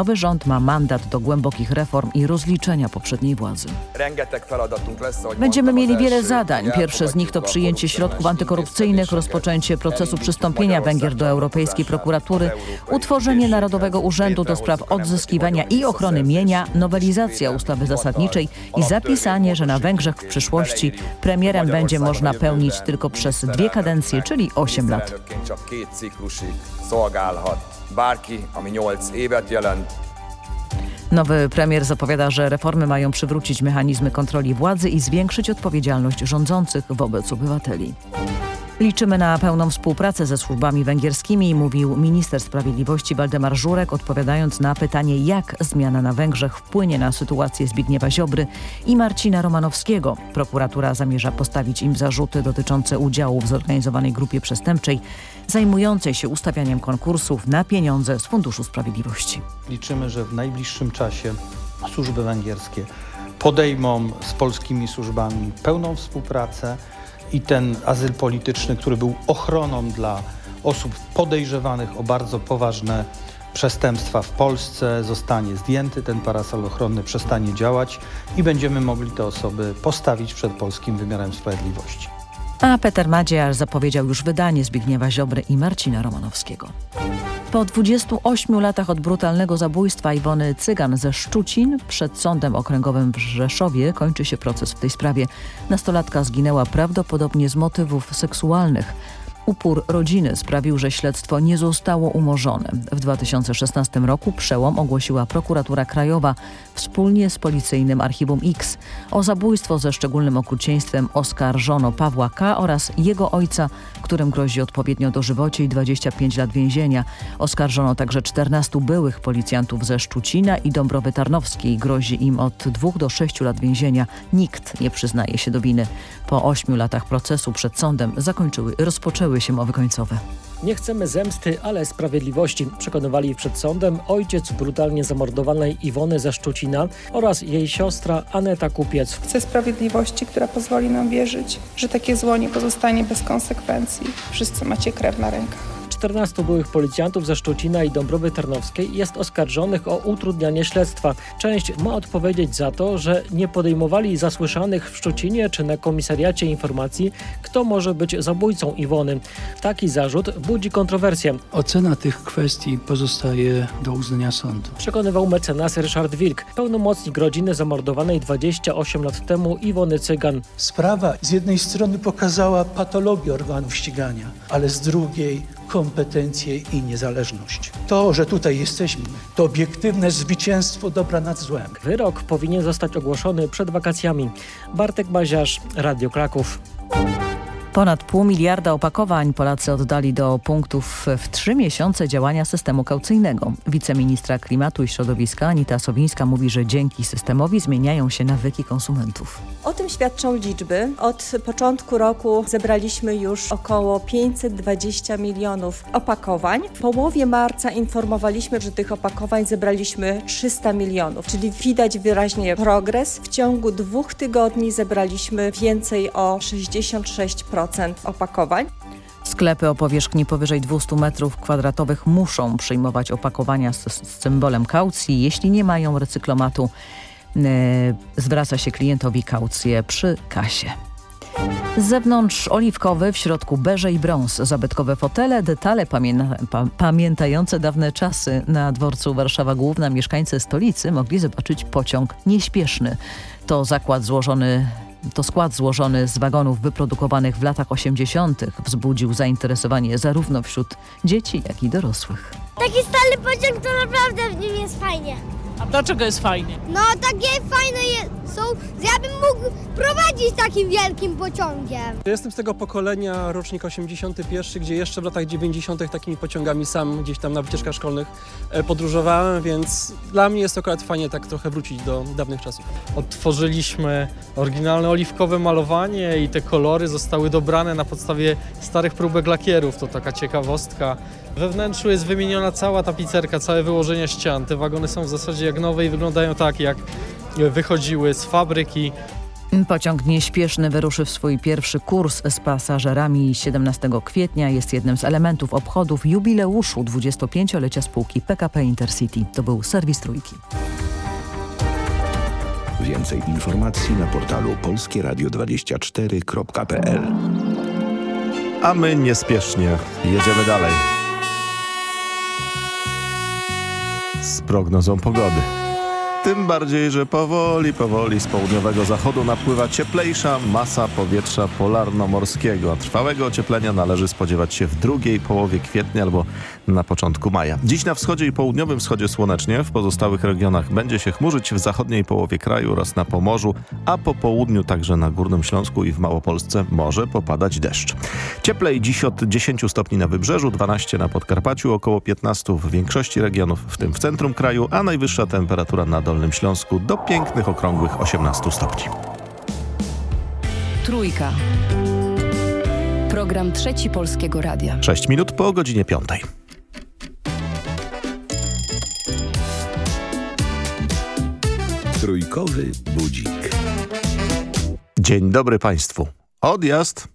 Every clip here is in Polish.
Nowy rząd ma mandat do głębokich reform i rozliczenia poprzedniej władzy. Będziemy mieli wiele zadań. Pierwsze z nich to przyjęcie środków antykorupcyjnych, rozpoczęcie procesu przystąpienia Węgier do Europejskiej Prokuratury, utworzenie Narodowego Urzędu do Spraw Odzyskiwania i Ochrony Mienia, nowelizacja ustawy zasadniczej i zapisanie, że na Węgrzech w przyszłości premierem będzie można pełnić tylko przez dwie kadencje, czyli 8 lat. Bárki, ami 8 évet jelent, Nowy premier zapowiada, że reformy mają przywrócić mechanizmy kontroli władzy i zwiększyć odpowiedzialność rządzących wobec obywateli. Liczymy na pełną współpracę ze służbami węgierskimi, mówił minister sprawiedliwości Waldemar Żurek, odpowiadając na pytanie, jak zmiana na Węgrzech wpłynie na sytuację Zbigniewa Ziobry i Marcina Romanowskiego. Prokuratura zamierza postawić im zarzuty dotyczące udziału w zorganizowanej grupie przestępczej zajmującej się ustawianiem konkursów na pieniądze z Funduszu Sprawiedliwości. Liczymy, że w najbliższym czasie służby węgierskie podejmą z polskimi służbami pełną współpracę i ten azyl polityczny, który był ochroną dla osób podejrzewanych o bardzo poważne przestępstwa w Polsce zostanie zdjęty, ten parasol ochronny przestanie działać i będziemy mogli te osoby postawić przed polskim wymiarem sprawiedliwości. A Peter Madziar zapowiedział już wydanie Zbigniewa Ziobry i Marcina Romanowskiego. Po 28 latach od brutalnego zabójstwa Iwony Cygan ze Szczucin przed Sądem Okręgowym w Rzeszowie kończy się proces w tej sprawie. Nastolatka zginęła prawdopodobnie z motywów seksualnych. Upór rodziny sprawił, że śledztwo nie zostało umorzone. W 2016 roku przełom ogłosiła prokuratura krajowa wspólnie z policyjnym Archiwum X. O zabójstwo ze szczególnym okrucieństwem oskarżono Pawła K. oraz jego ojca, którym grozi odpowiednio dożywocie i 25 lat więzienia. Oskarżono także 14 byłych policjantów ze Szczucina i Dąbrowy Tarnowskiej. Grozi im od 2 do 6 lat więzienia. Nikt nie przyznaje się do winy. Po 8 latach procesu przed sądem zakończyły, rozpoczęły się mowy końcowe. Nie chcemy zemsty, ale sprawiedliwości, przekonywali przed sądem ojciec brutalnie zamordowanej Iwony ze Szczucina oraz jej siostra Aneta Kupiec. Chcę sprawiedliwości, która pozwoli nam wierzyć, że takie zło nie pozostanie bez konsekwencji. Wszyscy macie krew na rękach. 14 byłych policjantów ze Szczucina i Dąbrowy Tarnowskiej jest oskarżonych o utrudnianie śledztwa. Część ma odpowiedzieć za to, że nie podejmowali zasłyszanych w Szczucinie czy na komisariacie informacji, kto może być zabójcą Iwony. Taki zarzut budzi kontrowersję. Ocena tych kwestii pozostaje do uznania sądu. Przekonywał mecenas Ryszard Wilk, pełnomocnik rodziny zamordowanej 28 lat temu Iwony Cygan. Sprawa z jednej strony pokazała patologię organów ścigania, ale z drugiej kompetencje i niezależność. To, że tutaj jesteśmy, to obiektywne zwycięstwo dobra nad złem. Wyrok powinien zostać ogłoszony przed wakacjami. Bartek Baziarz, Radio Kraków. Ponad pół miliarda opakowań Polacy oddali do punktów w trzy miesiące działania systemu kaucyjnego. Wiceministra Klimatu i Środowiska Anita Sowińska mówi, że dzięki systemowi zmieniają się nawyki konsumentów. O tym świadczą liczby. Od początku roku zebraliśmy już około 520 milionów opakowań. W połowie marca informowaliśmy, że tych opakowań zebraliśmy 300 milionów, czyli widać wyraźnie progres. W ciągu dwóch tygodni zebraliśmy więcej o 66% opakowań. Sklepy o powierzchni powyżej 200 metrów kwadratowych muszą przyjmować opakowania z, z symbolem kaucji, jeśli nie mają recyklomatu. Yy, zwraca się klientowi kaucję przy kasie. Z zewnątrz oliwkowy, w środku beże i brąz, zabytkowe fotele, detale pa pamiętające dawne czasy. Na dworcu Warszawa Główna mieszkańcy stolicy mogli zobaczyć pociąg nieśpieszny. To zakład złożony to skład złożony z wagonów wyprodukowanych w latach 80. wzbudził zainteresowanie zarówno wśród dzieci, jak i dorosłych. Taki stary pociąg to naprawdę w nim jest fajnie. A dlaczego jest fajnie? No takie fajne są, ja bym mógł prowadzić takim wielkim pociągiem. Jestem z tego pokolenia, rocznik 81, gdzie jeszcze w latach 90. takimi pociągami sam gdzieś tam na wycieczkach szkolnych e, podróżowałem, więc dla mnie jest to akurat fajnie tak trochę wrócić do dawnych czasów. Odtworzyliśmy oryginalne oliwkowe malowanie i te kolory zostały dobrane na podstawie starych próbek lakierów. To taka ciekawostka. We wnętrzu jest wymieniona cała tapicerka, całe wyłożenie ścian. Te wagony są w zasadzie jak nowe i wyglądają tak, jak wychodziły z fabryki. Pociąg nieśpieszny wyruszy w swój pierwszy kurs z pasażerami 17 kwietnia. Jest jednym z elementów obchodów jubileuszu 25-lecia spółki PKP Intercity. To był serwis Trójki. Więcej informacji na portalu polskieradio24.pl A my niespiesznie jedziemy dalej. Z prognozą pogody. Tym bardziej, że powoli, powoli z południowego zachodu napływa cieplejsza masa powietrza polarno-morskiego. Trwałego ocieplenia należy spodziewać się w drugiej połowie kwietnia albo na początku maja. Dziś na wschodzie i południowym wschodzie słonecznie, w pozostałych regionach będzie się chmurzyć w zachodniej połowie kraju oraz na Pomorzu, a po południu także na Górnym Śląsku i w Małopolsce może popadać deszcz. Cieplej dziś od 10 stopni na wybrzeżu, 12 na Podkarpaciu, około 15 w większości regionów, w tym w centrum kraju, a najwyższa temperatura na Dolnym Śląsku do pięknych okrągłych 18 stopni. Trójka. Program Trzeci Polskiego Radia. 6 minut po godzinie 5. Trójkowy budzik. Dzień dobry Państwu. Odjazd.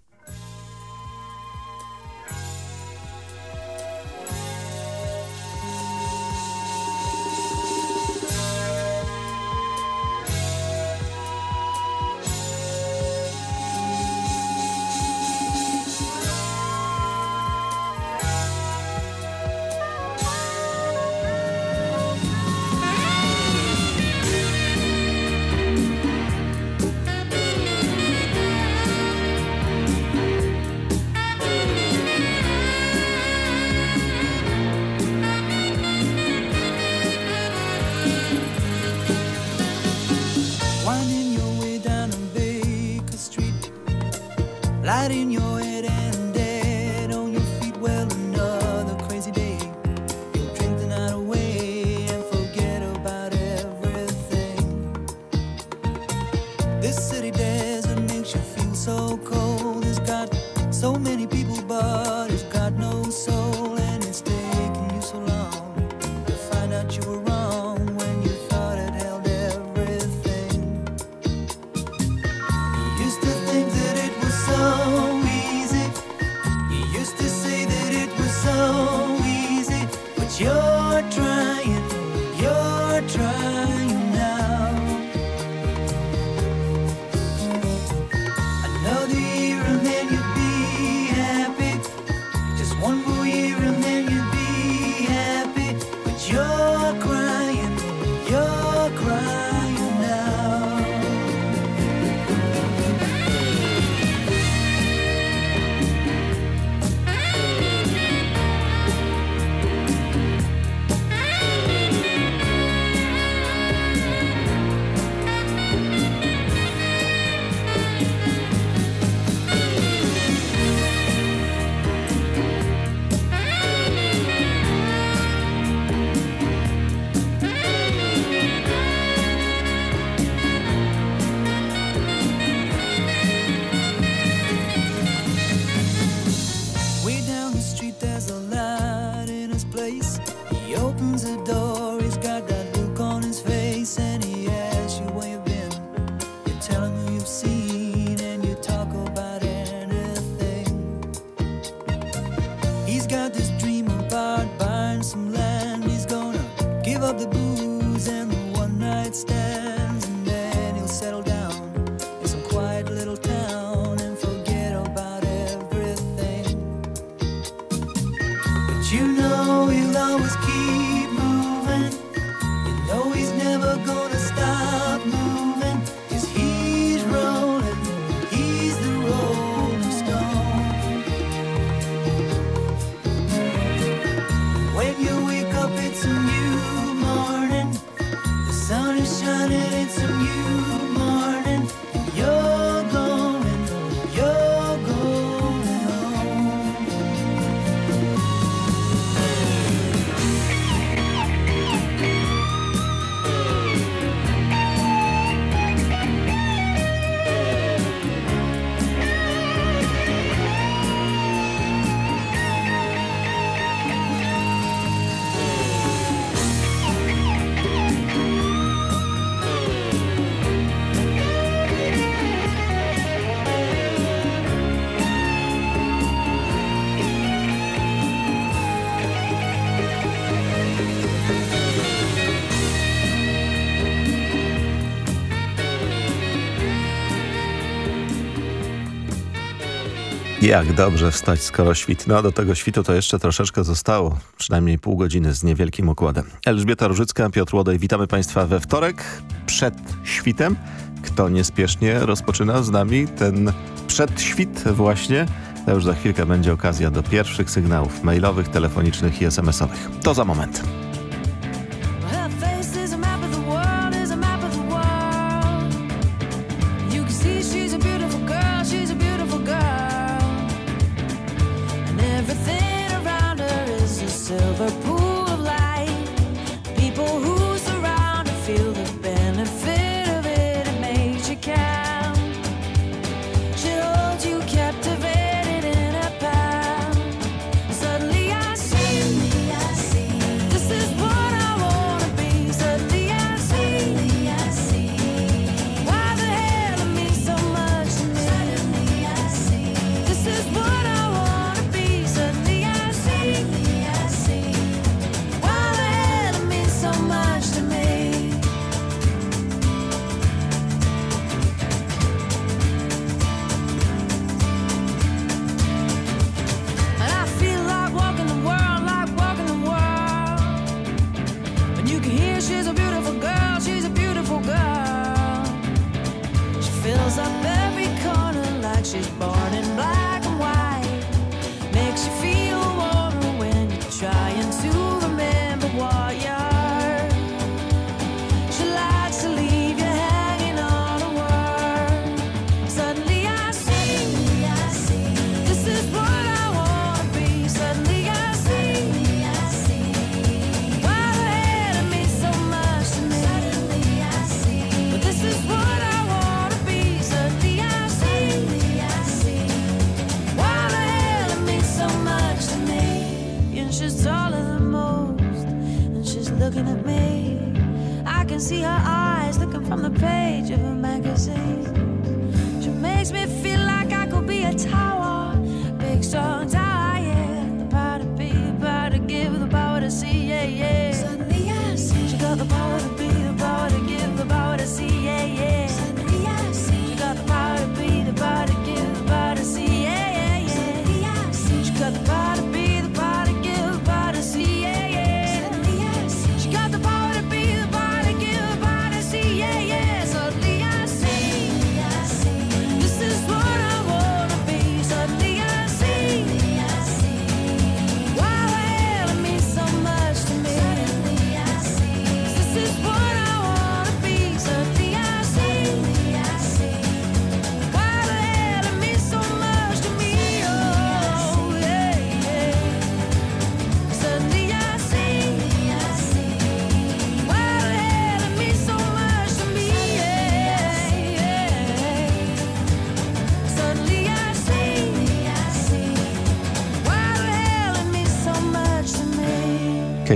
Jak dobrze wstać, skoro świt. No, do tego świtu to jeszcze troszeczkę zostało. Przynajmniej pół godziny z niewielkim okładem. Elżbieta Różycka, Piotr Łodej. Witamy Państwa we wtorek przed świtem. Kto niespiesznie rozpoczyna z nami ten przedświt właśnie. To już za chwilkę będzie okazja do pierwszych sygnałów mailowych, telefonicznych i smsowych. To za moment.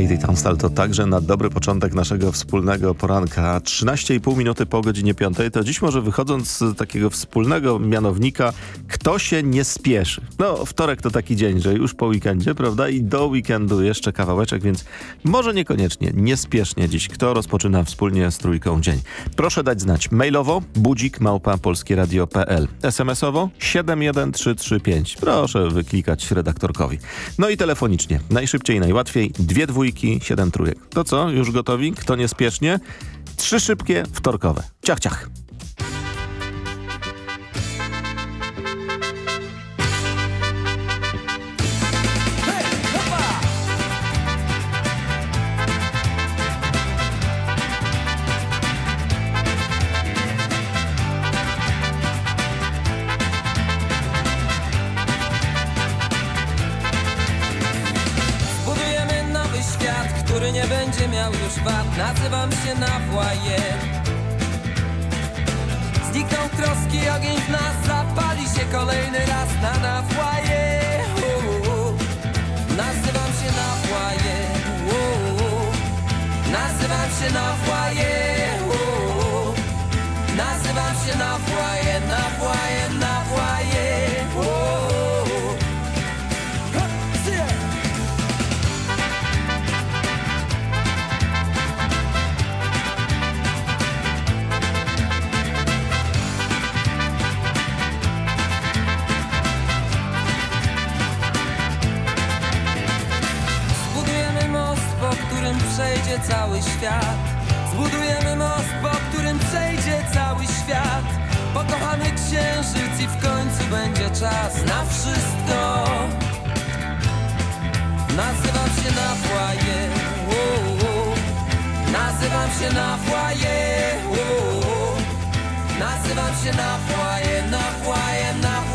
Katie Tunstall to także na dobry początek naszego wspólnego poranka. 13,5 minuty po godzinie 5 to dziś może wychodząc z takiego wspólnego mianownika, kto się nie spieszy. No, wtorek to taki dzień, że już po weekendzie, prawda? I do weekendu jeszcze kawałeczek, więc może niekoniecznie, niespiesznie dziś. Kto rozpoczyna wspólnie z trójką dzień? Proszę dać znać mailowo budzik małpa polskieradio.pl SMS-owo 71335. Proszę wyklikać redaktorkowi. No i telefonicznie. Najszybciej, najłatwiej. Dwie dwójki trójki, siedem trójek. To co, już gotowi? Kto niespiesznie? Trzy szybkie, wtorkowe. Ciach, ciach. Nazywam się Nawłaje. Zniknął troski ogień cały świat. Zbudujemy most, po którym przejdzie cały świat. Pokochamy księżyc i w końcu będzie czas na wszystko. Nazywam się Nafłaje Nazywam się Nafłaje Nazywam się Nafłaje, Nafłaje, Nafłaje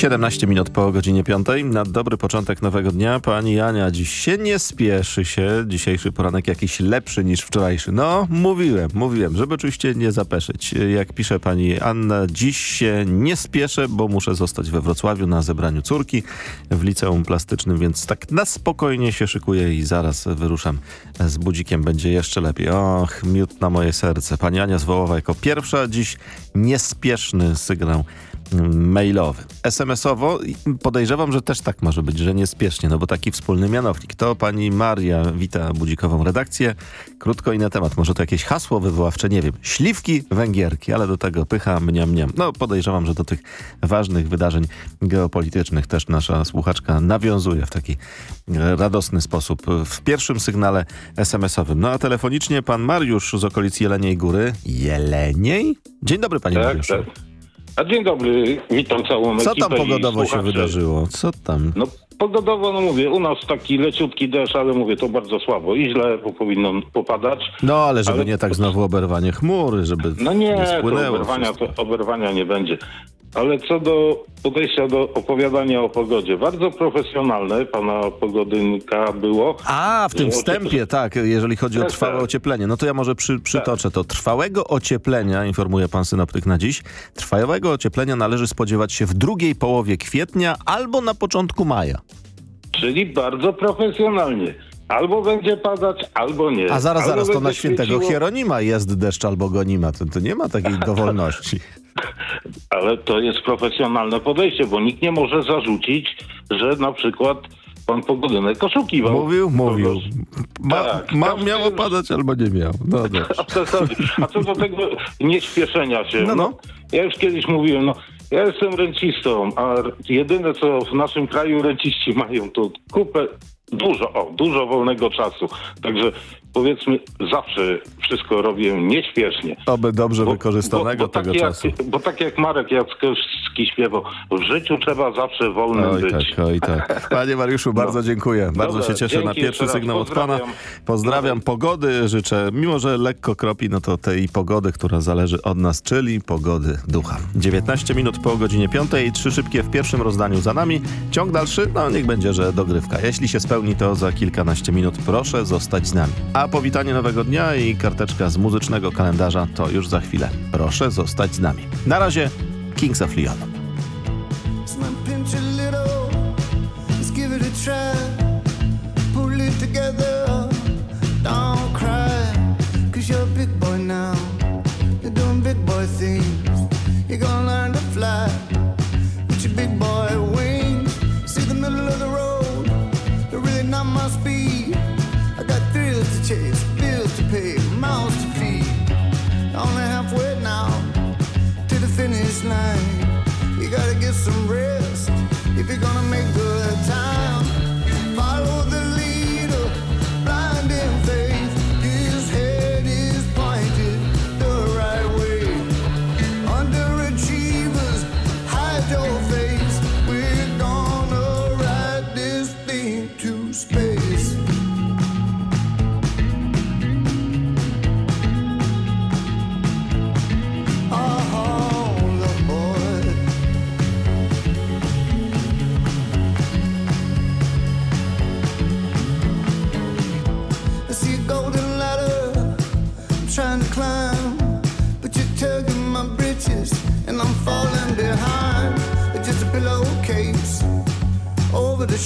17 minut po godzinie 5. Na dobry początek nowego dnia pani Ania dziś się nie spieszy się. Dzisiejszy poranek jakiś lepszy niż wczorajszy. No, mówiłem, mówiłem, żeby oczywiście nie zapeszyć. Jak pisze pani Anna, dziś się nie spieszę, bo muszę zostać we Wrocławiu na zebraniu córki w liceum plastycznym, więc tak na spokojnie się szykuję i zaraz wyruszam z budzikiem. Będzie jeszcze lepiej. Och, miód na moje serce. Pani Ania zwołała jako pierwsza dziś niespieszny sygnał mailowy. SMS-owo podejrzewam, że też tak może być, że niespiesznie, no bo taki wspólny mianownik. To pani Maria wita budzikową redakcję. Krótko i na temat. Może to jakieś hasło wywoławcze, nie wiem. Śliwki węgierki, ale do tego pycha, mniam, mniam. No podejrzewam, że do tych ważnych wydarzeń geopolitycznych też nasza słuchaczka nawiązuje w taki radosny sposób w pierwszym sygnale SMS-owym. No a telefonicznie pan Mariusz z okolic Jeleniej Góry. Jeleniej? Dzień dobry panie Tak, Mariuszu. tak. A dzień dobry, witam całą Co ekipę tam i pogodowo się wydarzyło? Co tam? No pogodowo, no mówię, u nas taki leciutki deszcz, ale mówię, to bardzo słabo i źle, bo powinno popadać. No ale żeby Ale- nie tak znowu oberwanie chmury, żeby No nie, nie to spłynęło. oberwania, wszystko. to oberwania nie będzie. Ale co do podejścia do opowiadania o pogodzie, bardzo profesjonalne pana pogodynka było. A, w tym wstępie, tak, jeżeli chodzi o Tak, trwałe tak. ocieplenie. No to ja może przy, przytoczę to. Trwałego ocieplenia, informuje pan synoptyk na dziś, trwałego ocieplenia należy spodziewać się w drugiej połowie kwietnia albo na początku maja. Czyli bardzo profesjonalnie. Albo będzie padać, albo nie. A zaraz, albo zaraz, to na świętego świeciło, Hieronima jest deszcz albo go nie ma. To, to nie ma takiej dowolności. Ale to jest profesjonalne podejście, bo nikt nie może zarzucić, że na przykład pan Pogodynek oszukiwał. Mówił, mówił. Ma, Tak, ma, miało padać albo nie miał. No. A co, do tego nieśpieszenia się, no, no. ja już kiedyś mówiłem, no ja jestem rencistą, a jedyne co w naszym kraju renciści mają to kupę, dużo, o, dużo wolnego czasu. Także powiedzmy zawsze wszystko robię nieśpiesznie. Oby dobrze wykorzystanego tak tego jak, czasu. Bo tak jak Marek Jackowski śpiewał, w życiu trzeba zawsze wolnym Oj być. tak, oj tak. Panie Mariuszu, bardzo dziękuję. Bardzo Dobra, się cieszę na pierwszy sygnał od pana. Pozdrawiam. Pozdrawiam. Pogody życzę, mimo że lekko kropi, no to tej pogody, która zależy od nas, czyli pogody ducha. 19 minut po godzinie 5. Trzy szybkie w pierwszym rozdaniu za nami. Ciąg dalszy, no niech będzie, że dogrywka. Jeśli się spełni, to za kilkanaście minut proszę zostać z nami. A powitanie nowego dnia i karteczka z muzycznego kalendarza to już za chwilę. Proszę zostać z nami. Na razie Kings of Leon. Don't cry. Cause you're a big boy now, You gotta get some rest if you're gonna make good the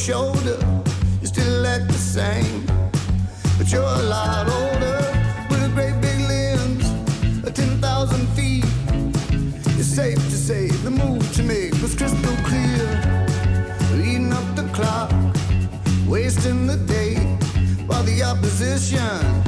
shoulder. You still act the same, but you're a lot older with great big limbs, a ten thousand feet. It's safe to say the move to make was crystal clear. Eating up the clock, wasting the day, while the opposition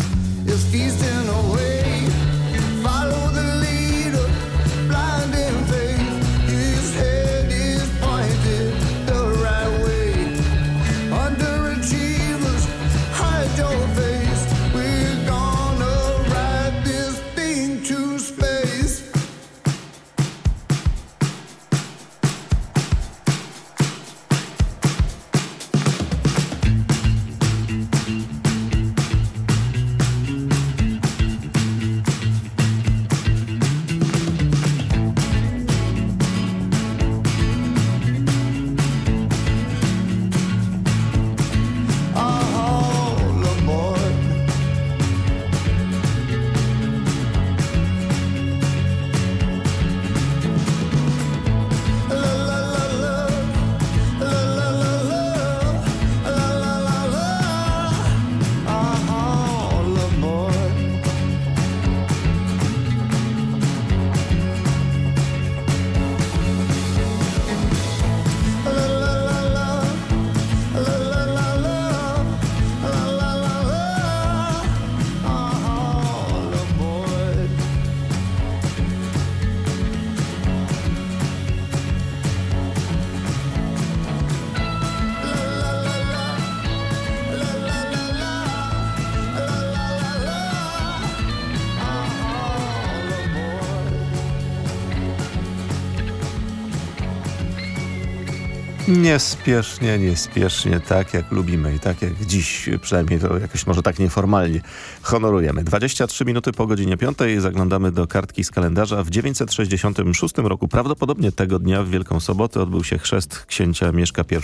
Niespiesznie, niespiesznie, tak jak lubimy i tak jak dziś, przynajmniej to jakoś może tak nieformalnie honorujemy. 23 minuty po godzinie 5 zaglądamy do kartki z kalendarza. W 966 roku, prawdopodobnie tego dnia w Wielką Sobotę odbył się chrzest księcia Mieszka I.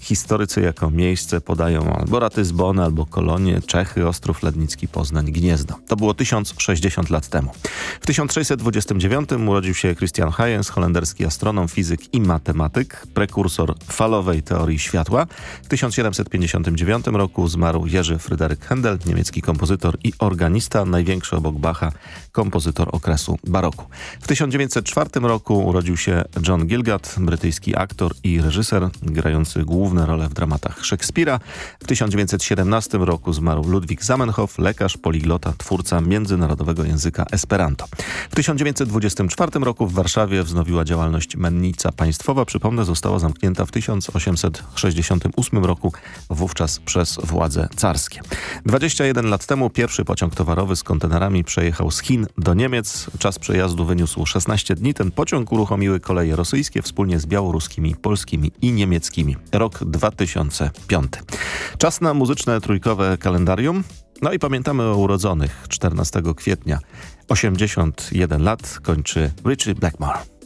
Historycy jako miejsce podają albo Ratyzbon, albo Kolonie, Czechy, Ostrów Lednicki, Poznań, Gniezno. To było 1060 lat temu. W 1629 urodził się Christian Huygens, holenderski astronom, fizyk i matematyk, prekursor falowej teorii światła. W 1759 roku zmarł Jerzy Fryderyk Händel, niemiecki kompozytor i organista, największy obok Bacha kompozytor okresu baroku. W 1904 roku urodził się John Gilgad, brytyjski aktor i reżyser, grający główne role w dramatach Szekspira. W 1917 roku zmarł Ludwik Zamenhof, lekarz, poliglota, twórca międzynarodowego języka Esperanto. W 1924 roku w Warszawie wznowiła działalność Mennica Państwowa. Przypomnę, została zamknięta w 1868 roku, wówczas przez władze carskie. 21 lat temu pierwszy pociąg towarowy z kontenerami przejechał z Chin do Niemiec. Czas przejazdu wyniósł 16 dni. Ten pociąg uruchomiły koleje rosyjskie wspólnie z białoruskimi, polskimi i niemieckimi. Rok 2005. Czas na muzyczne trójkowe kalendarium. No i pamiętamy o urodzonych 14 kwietnia. 81 lat kończy Richie Blackmore.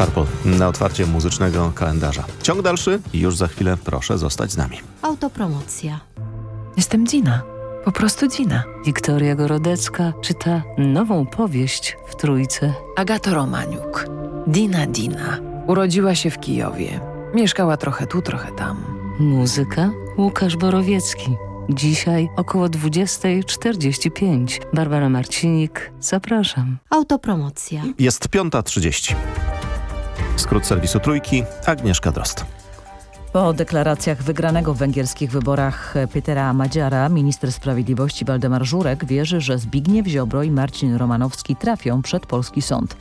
Purple na otwarcie muzycznego kalendarza. Ciąg dalszy już za chwilę proszę zostać z nami. Autopromocja. Jestem Dina. Po prostu Dina. Wiktoria Gorodecka czyta nową powieść w Trójce. Agata Romaniuk. Dina Dina. Urodziła się w Kijowie. Mieszkała trochę tu, trochę tam. Muzyka Łukasz Borowiecki. Dzisiaj około 20.45. Barbara Marcinik. Zapraszam. Autopromocja. Jest 5.30. Skrót serwisu Trójki, Agnieszka Drost. Po deklaracjach wygranego w węgierskich wyborach Petera Madziara, minister sprawiedliwości Waldemar Żurek wierzy, że Zbigniew Ziobro i Marcin Romanowski trafią przed polski sąd.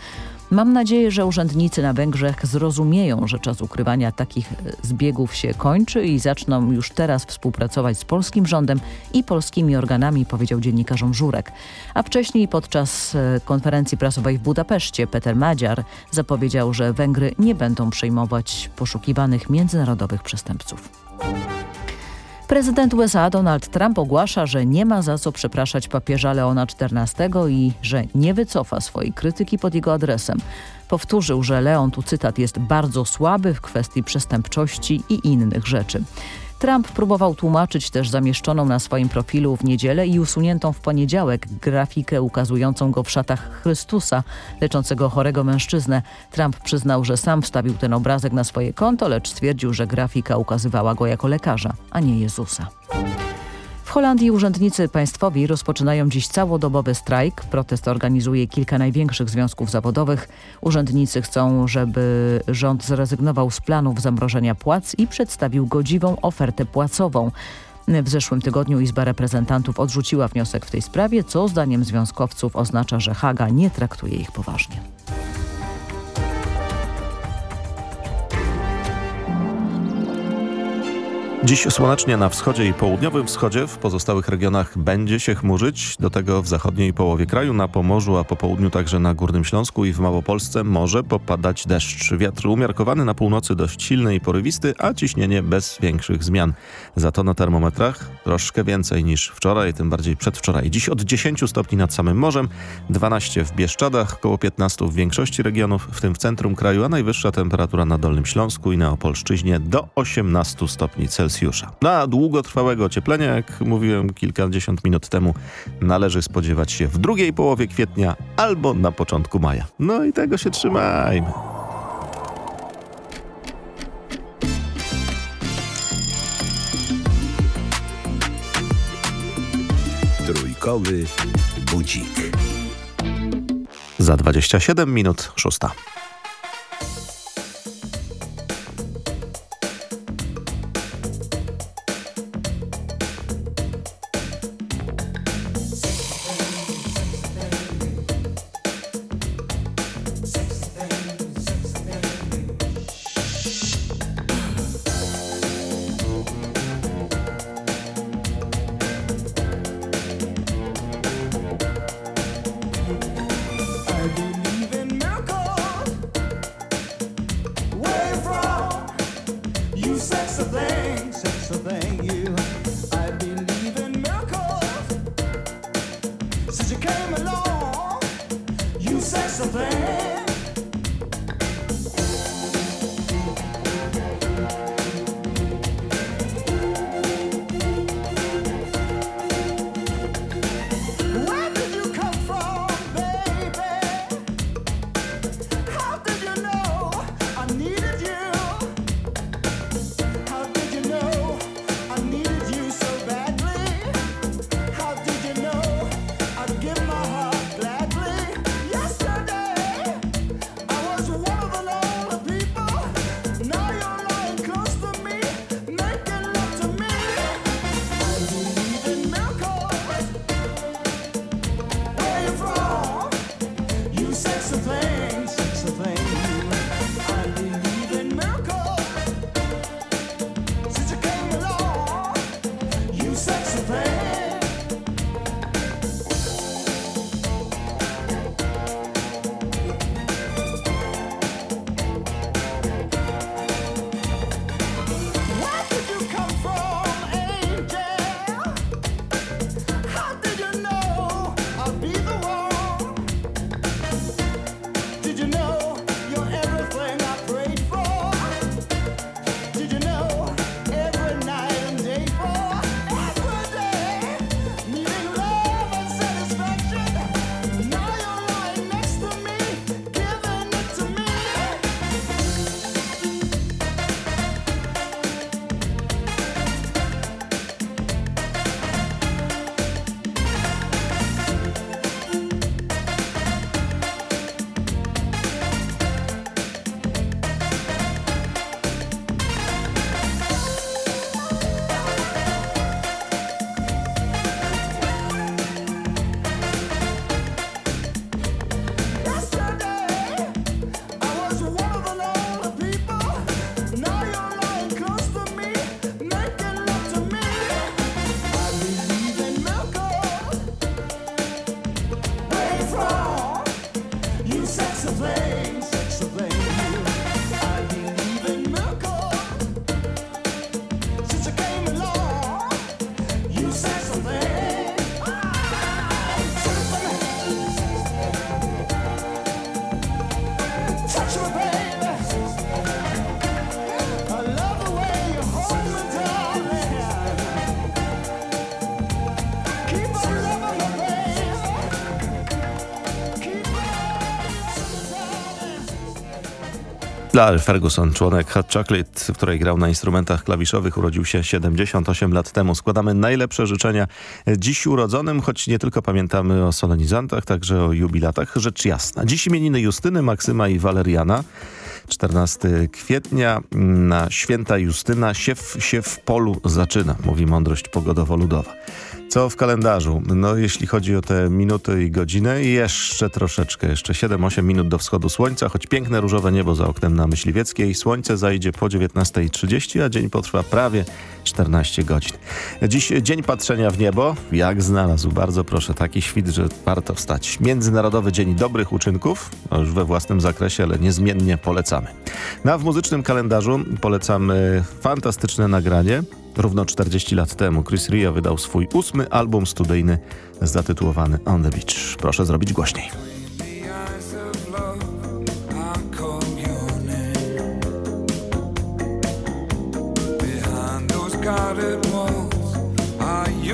Mam nadzieję, że urzędnicy na Węgrzech zrozumieją, że czas ukrywania takich zbiegów się kończy i zaczną już teraz współpracować z polskim rządem i polskimi organami, powiedział dziennikarzom Żurek. A wcześniej podczas e, konferencji prasowej w Budapeszcie Peter Madziar zapowiedział, że Węgry nie będą przejmować poszukiwanych międzynarodowych przestępców. Prezydent USA Donald Trump ogłasza, że nie ma za co przepraszać papieża Leona XIV i że nie wycofa swojej krytyki pod jego adresem. Powtórzył, że Leon, tu cytat, jest bardzo słaby w kwestii przestępczości i innych rzeczy. Trump próbował tłumaczyć też zamieszczoną na swoim profilu w niedzielę i usuniętą w poniedziałek grafikę ukazującą go w szatach Chrystusa, leczącego chorego mężczyznę. Trump przyznał, że sam wstawił ten obrazek na swoje konto, lecz stwierdził, że grafika ukazywała go jako lekarza, a nie Jezusa. W Holandii urzędnicy państwowi rozpoczynają dziś całodobowy strajk. Protest organizuje kilka największych związków zawodowych. Urzędnicy chcą, żeby rząd zrezygnował z planów zamrożenia płac i przedstawił godziwą ofertę płacową. W zeszłym tygodniu Izba Reprezentantów odrzuciła wniosek w tej sprawie, co zdaniem związkowców oznacza, że Haga nie traktuje ich poważnie. Dziś słonecznie na wschodzie i południowym wschodzie, w pozostałych regionach będzie się chmurzyć, do tego w zachodniej połowie kraju, na Pomorzu, a po południu także na Górnym Śląsku i w Małopolsce może popadać deszcz. Wiatr umiarkowany na północy dość silny i porywisty, a ciśnienie bez większych zmian. Za to na termometrach troszkę więcej niż wczoraj, tym bardziej przedwczoraj. Dziś od 10 stopni nad samym morzem, 12 w Bieszczadach, około 15 w większości regionów, w tym w centrum kraju, a najwyższa temperatura na Dolnym Śląsku i na Opolszczyźnie do 18 stopni Celsjusza. Na długotrwałego ocieplenia, jak mówiłem kilkadziesiąt minut temu, należy spodziewać się w drugiej połowie kwietnia albo na początku maja. No i tego się trzymajmy. Trójkowy budzik. Za 27 minut szósta. Larry Ferguson, członek Hot Chocolate, w której grał na instrumentach klawiszowych, urodził się 78 lat temu. Składamy najlepsze życzenia dziś urodzonym, choć nie tylko pamiętamy o solenizantach, także o jubilatach. Rzecz jasna. Dziś imieniny Justyny, Maksyma i Waleriana. 14 kwietnia na święta Justyna siew się w polu zaczyna, mówi mądrość pogodowo-ludowa. Co w kalendarzu? No jeśli chodzi o te minuty i godziny, jeszcze troszeczkę, jeszcze 7-8 minut do wschodu słońca, choć piękne różowe niebo za oknem na Myśliwieckiej. Słońce zajdzie po 19.30, a dzień potrwa prawie 14 godzin. Dziś dzień patrzenia w niebo. Jak znalazł? Bardzo proszę, taki świt, że warto wstać. Międzynarodowy Dzień Dobrych Uczynków, no już we własnym zakresie, ale niezmiennie polecamy. No a w muzycznym kalendarzu polecamy fantastyczne nagranie. Równo 40 lat temu Chris Ria wydał swój ósmy album studyjny zatytułowany On the Beach. Proszę zrobić głośniej. guarded walls I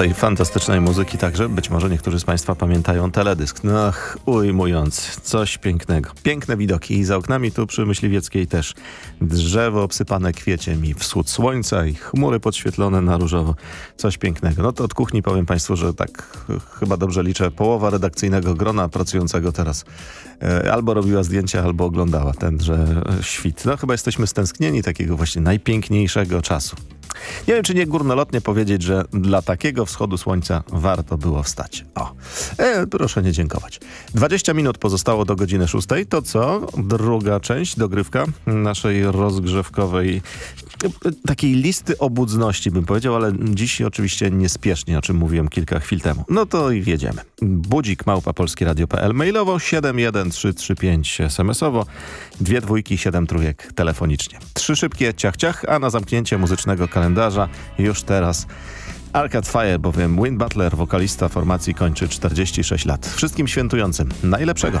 tej fantastycznej muzyki także być może niektórzy z Państwa pamiętają teledysk. No, ach, ujmujący, coś pięknego. Piękne widoki i za oknami tu przy Myśliwieckiej też drzewo obsypane kwieciem i wschód słońca i chmury podświetlone na różowo. Coś pięknego. No to od kuchni powiem Państwu, że tak ch- chyba dobrze liczę, połowa redakcyjnego grona pracującego teraz e, albo robiła zdjęcia, albo oglądała tenże e, świt. No chyba jesteśmy stęsknieni takiego właśnie najpiękniejszego czasu. Nie wiem, czy nie górnolotnie powiedzieć, że dla takiego wschodu słońca warto było wstać. O, e, proszę nie dziękować. 20 minut pozostało do godziny 6. To co? Druga część, dogrywka naszej rozgrzewkowej e, takiej listy obudzności bym powiedział, ale dziś oczywiście niespiesznie, o czym mówiłem kilka chwil temu. No to i wjedziemy. Budzik małpa polskieradio.pl mailowo 71335 smsowo, dwie dwójki, siedem trójek telefonicznie. Trzy szybkie ciach ciach, a na zamknięcie muzycznego kalendarza już teraz Arcade Fire, bowiem Win Butler, wokalista formacji, kończy 46 lat. Wszystkim świętującym najlepszego.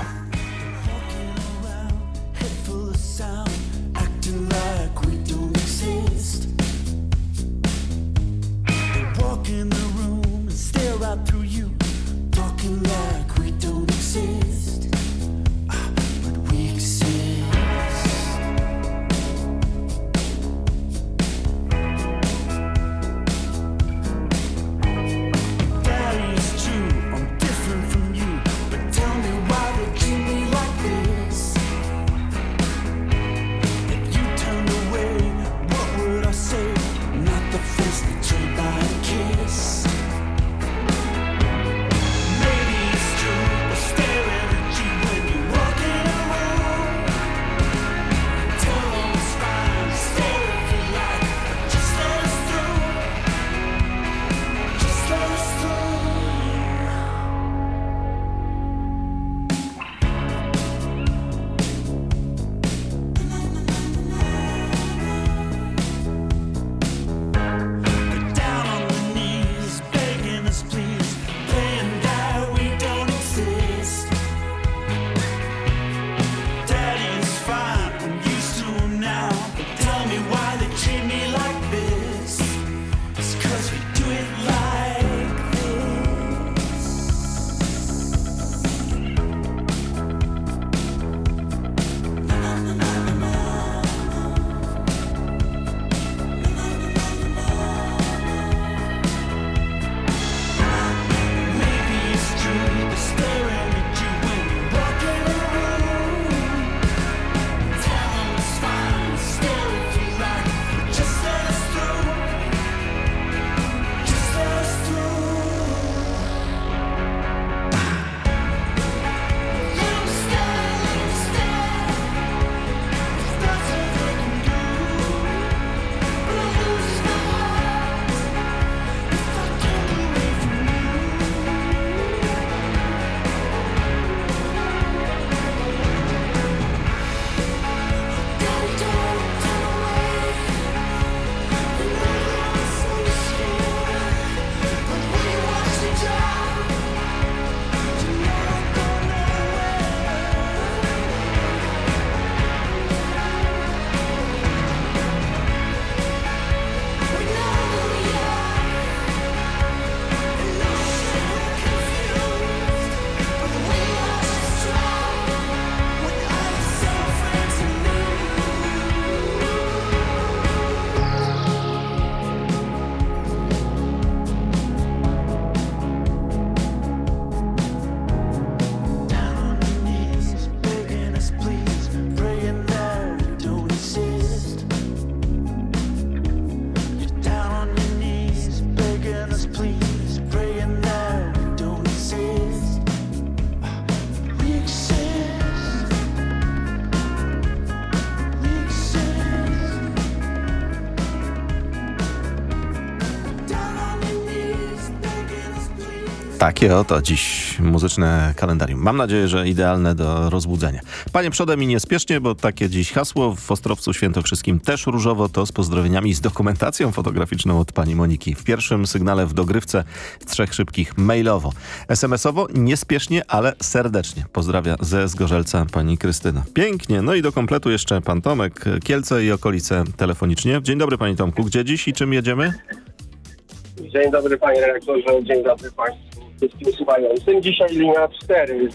Takie oto dziś muzyczne kalendarium. Mam nadzieję, że idealne do rozbudzenia. Panie przodem i niespiesznie, bo takie dziś hasło w Ostrowcu Świętokrzyskim też różowo to z pozdrowieniami z dokumentacją fotograficzną od pani Moniki. W pierwszym sygnale w dogrywce trzech szybkich mailowo. SMS-owo niespiesznie, ale serdecznie. Pozdrawia ze Zgorzelca pani Krystyna. Pięknie. No i do kompletu jeszcze pan Tomek, Kielce i okolice telefonicznie. Dzień dobry panie Tomku. Gdzie dziś i czym jedziemy? Dzień dobry panie redaktorze, dzień dobry państwu wszystkim słuchającym. Dzisiaj linia 4.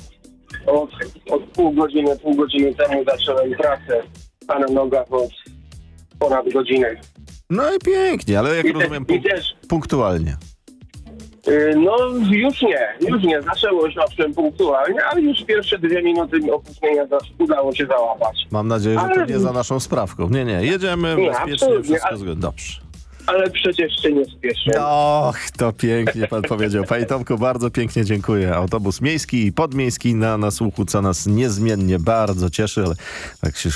Od, od pół godziny, pół godziny temu zacząłem pracę, a na nogach od ponad godziny. No i pięknie, ale jak I te- rozumiem i punk- też- punktualnie. Yy, No już nie, już nie. Zaczęło się owszem punktualnie, ale już pierwsze dwie minuty opóźnienia udało się załapać. Mam nadzieję, że to Ale- nie za naszą sprawką. Nie, nie, jedziemy Nie, bezpiecznie, wszystko zgodnie. Dobrze. Ale przecież się nie spieszę. Och, to pięknie pan powiedział. Panie Tomku, bardzo pięknie dziękuję. Autobus miejski i podmiejski na, na słuchu, co nas niezmiennie bardzo cieszy, ale tak się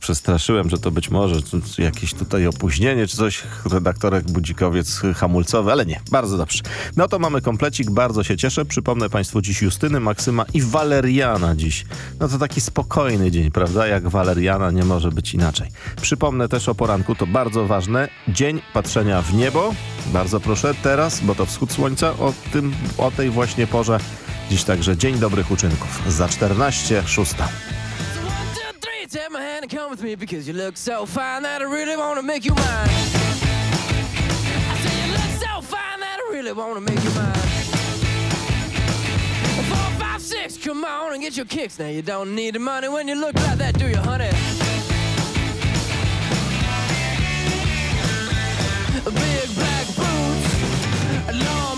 przestraszyłem, że to być może jakieś tutaj opóźnienie, czy coś, redaktorek budzikowiec hamulcowy, ale nie, bardzo dobrze. No to mamy komplecik, bardzo się cieszę. Przypomnę państwu dziś Justyny, Maksyma i Waleriana dziś. No to taki spokojny dzień, prawda? Jak Waleriana nie może być inaczej. Przypomnę też o poranku, to bardzo ważne, dzień patrzenia w niebo. Bardzo proszę teraz, bo to wschód słońca o, tym, o tej właśnie porze. Dziś także Dzień Dobrych Uczynków. Za 14, 6. three, take my hand and come with me because you look so fine that I really wanna make you mine. I say you look so fine that I really wanna make you mine. Four, five, six, come on and get your kicks. Now you don't need the money when you look like that, do you, honey? A big black boots, long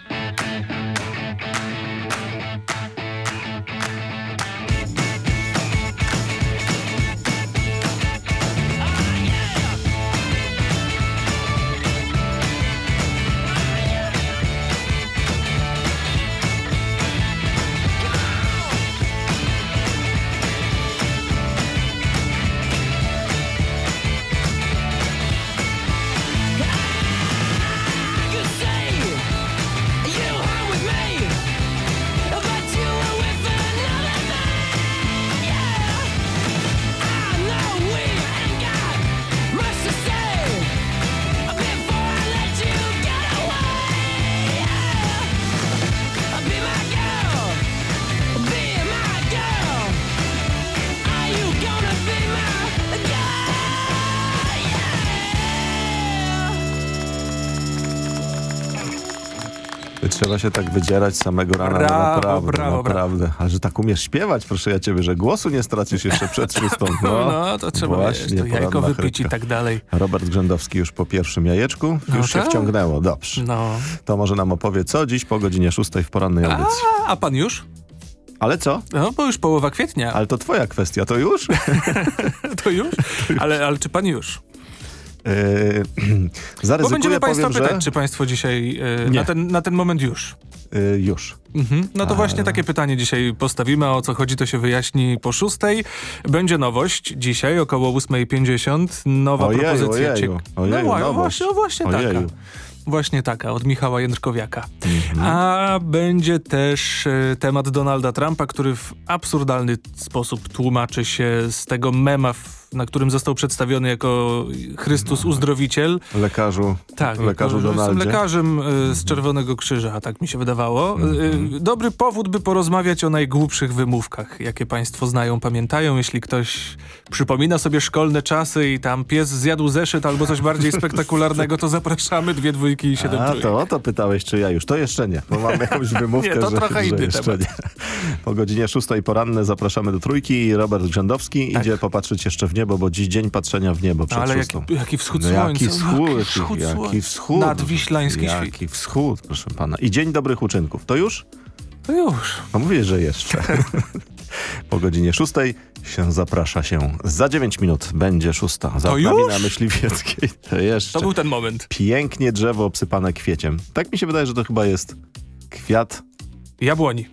Trzeba się tak wydzierać samego rana. Brawo, no naprawdę, brawo, naprawdę. Ale że tak umiesz śpiewać, proszę ja ciebie, że głosu nie stracisz jeszcze przed szóstą. No, to trzeba, właśnie, wiesz, to jajko wypić i chrypka. tak dalej. Robert Grzędowski już po pierwszym jajeczku. No Już się tak. wciągnęło. Dobrze. No. To może nam opowie, co dziś po godzinie szóstej w porannej audycji. A, a pan już? Ale co? No, bo już połowa kwietnia. Ale to twoja kwestia, to już? To już? Ale, ale czy pan już? Yy, Bo będziemy Państwa powiem, pytać, że... czy Państwo dzisiaj Nie. na ten, na ten moment już. Yy, już. Mhm. No to A. właśnie takie pytanie dzisiaj postawimy. O co chodzi, to się wyjaśni po szóstej. Będzie nowość dzisiaj około 8.50. Nowa Ojeju, propozycja. ojeju, ciek- ojeju, no, właśnie, no właśnie Ojeju. taka. Właśnie taka, od Michała Jędrkowiaka. Mhm. A będzie też e, temat Donalda Trumpa, który w absurdalny sposób tłumaczy się z tego mema, w- na którym został przedstawiony jako Chrystus Uzdrowiciel. Lekarzu, Tak, lekarzu jako, że jestem Donaldzie. lekarzem y, z Czerwonego Krzyża, tak mi się wydawało. Mhm. Y, dobry powód, by porozmawiać o najgłupszych wymówkach, jakie państwo znają, pamiętają. Jeśli ktoś przypomina sobie szkolne czasy i tam pies zjadł zeszyt albo coś bardziej spektakularnego, to zapraszamy. Dwie dwójki i siedem A, trójek. to o to pytałeś, czy ja już. To jeszcze nie, bo mam jakąś wymówkę, Nie, to że, trochę że inny jeszcze nie. Po godzinie szóstej poranne zapraszamy do trójki i Robert Grzędowski idzie popatrzeć jeszcze w niebo, bo dziś dzień patrzenia w niebo przed. Ale jaki, jaki wschód No słońca. Jaki wschód, Jaki jaki, wschód jaki wschód. Nadwiślański świt. Jaki wschód, proszę pana. I dzień dobrych uczynków. To już? To już. No mówię, że jeszcze. po godzinie szóstej się zaprasza się. Za dziewięć minut będzie szósta. Za To już? odprawina myśliwieckiej. To jeszcze. To był ten moment. Pięknie drzewo obsypane kwieciem. Tak mi się wydaje, że to chyba jest kwiat Jabłoni.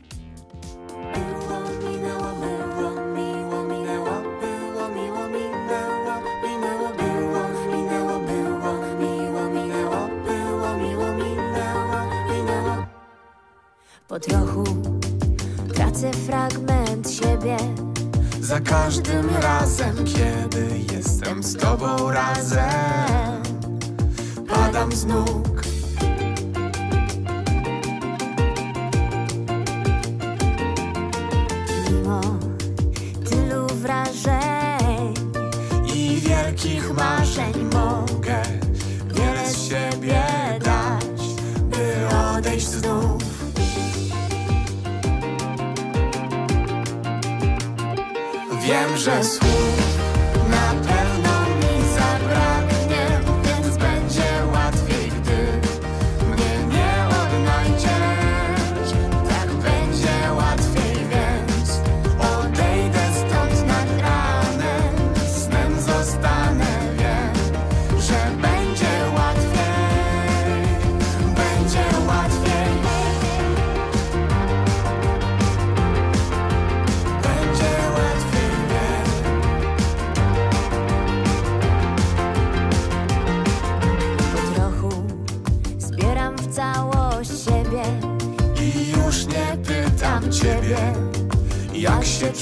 Wiem,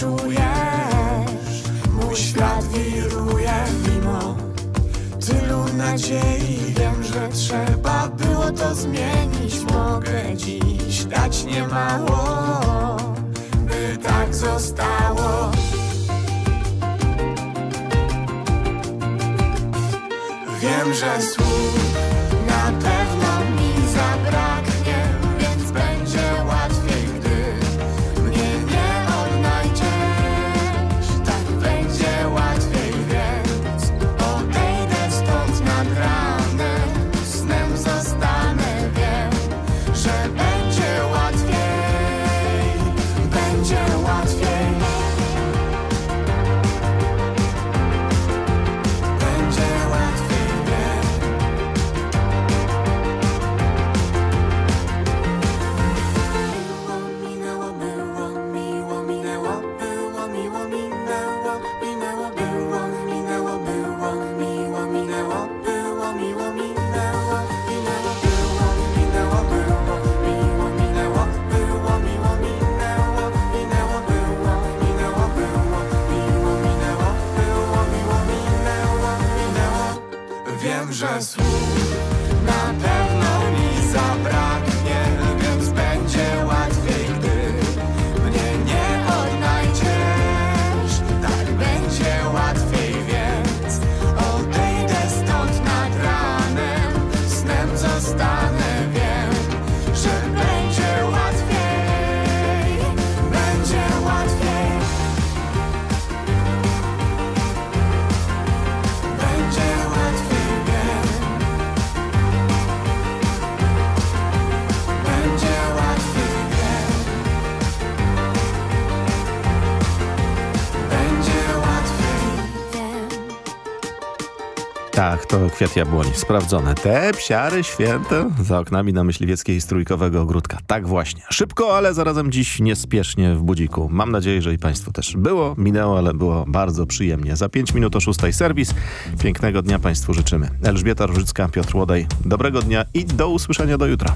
czujesz. Mój świat wiruje mimo tylu nadziei. Wiem, że trzeba było to zmienić. Mogę dziś dać niemało, by tak zostało. Wiem, że słów urgence. To kwiat jabłoni. Sprawdzone. Te psiary święte za oknami na Myśliwieckiej Strójkowego Ogródka. Tak właśnie. Szybko, ale zarazem dziś niespiesznie w budziku. Mam nadzieję, że i Państwu też było. Minęło, ale było bardzo przyjemnie. Za 5 minut o 6 serwis. Pięknego dnia Państwu życzymy. Elżbieta Różycka, Piotr Łodaj. Dobrego dnia i do usłyszenia do jutra.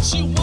That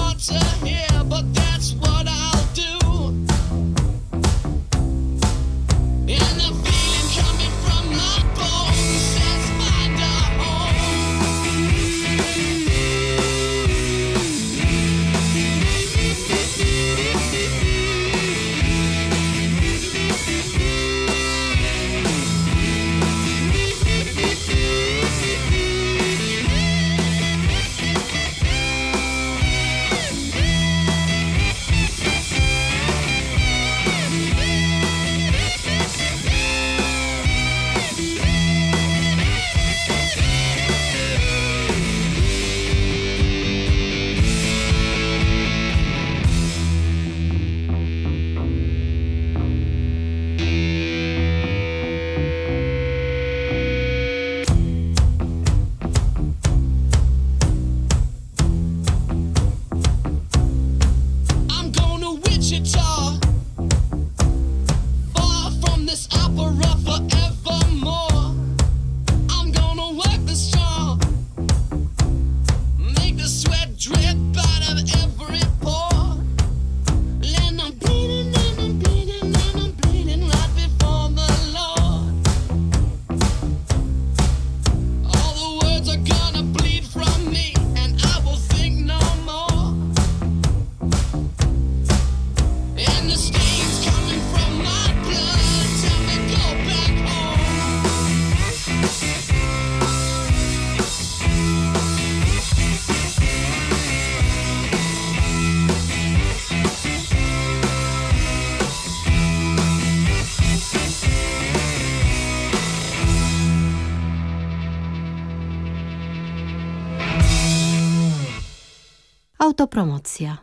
Autopromocja.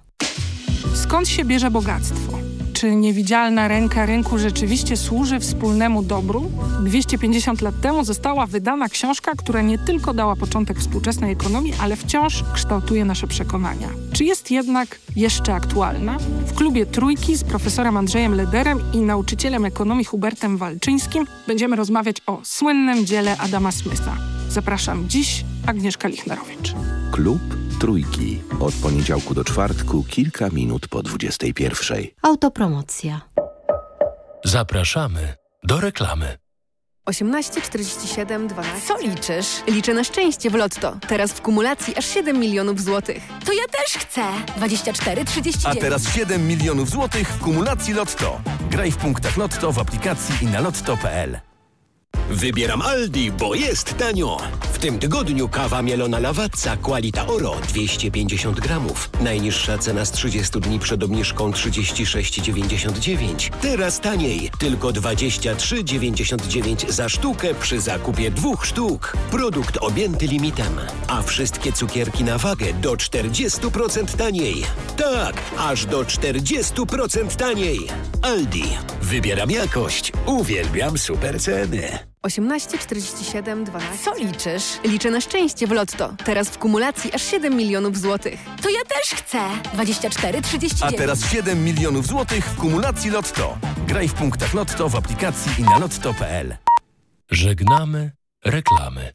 Skąd się bierze bogactwo? Czy niewidzialna ręka rynku rzeczywiście służy wspólnemu dobru? 250 lat temu została wydana książka, która nie tylko dała początek współczesnej ekonomii, ale wciąż kształtuje nasze przekonania. Czy jest jednak jeszcze aktualna? W klubie Trójki z profesorem Andrzejem Lederem i nauczycielem ekonomii Hubertem Walczyńskim będziemy rozmawiać o słynnym dziele Adama Smitha. Zapraszam dziś, Agnieszka Lichnerowicz. Klub Trójki. Od poniedziałku do czwartku, kilka minut po 21. Autopromocja. Zapraszamy do reklamy. 18 47 12. Co liczysz? Liczę na szczęście w Lotto. Teraz w kumulacji aż 7 milionów złotych. To ja też chcę. 24, 39. A teraz 7 milionów złotych w kumulacji Lotto. Graj w punktach Lotto w aplikacji i na lotto.pl. Wybieram Aldi, bo jest tanio. W tym tygodniu kawa mielona Lawazza Qualita Oro 250 gramów. Najniższa cena z 30 dni przed obniżką 36,99. Teraz taniej, tylko 23,99 za sztukę przy zakupie dwóch sztuk. Produkt objęty limitem. A wszystkie cukierki na wagę do 40% taniej. Tak, aż do 40% taniej. Aldi. Wybieram jakość. Uwielbiam super ceny. 18 47 12. Co liczysz? Liczę na szczęście w Lotto. Teraz w kumulacji aż 7 milionów złotych. To ja też chcę. 24, 39. A teraz 7 milionów złotych w kumulacji Lotto. Graj w punktach Lotto w aplikacji i na lotto.pl. Żegnamy reklamy.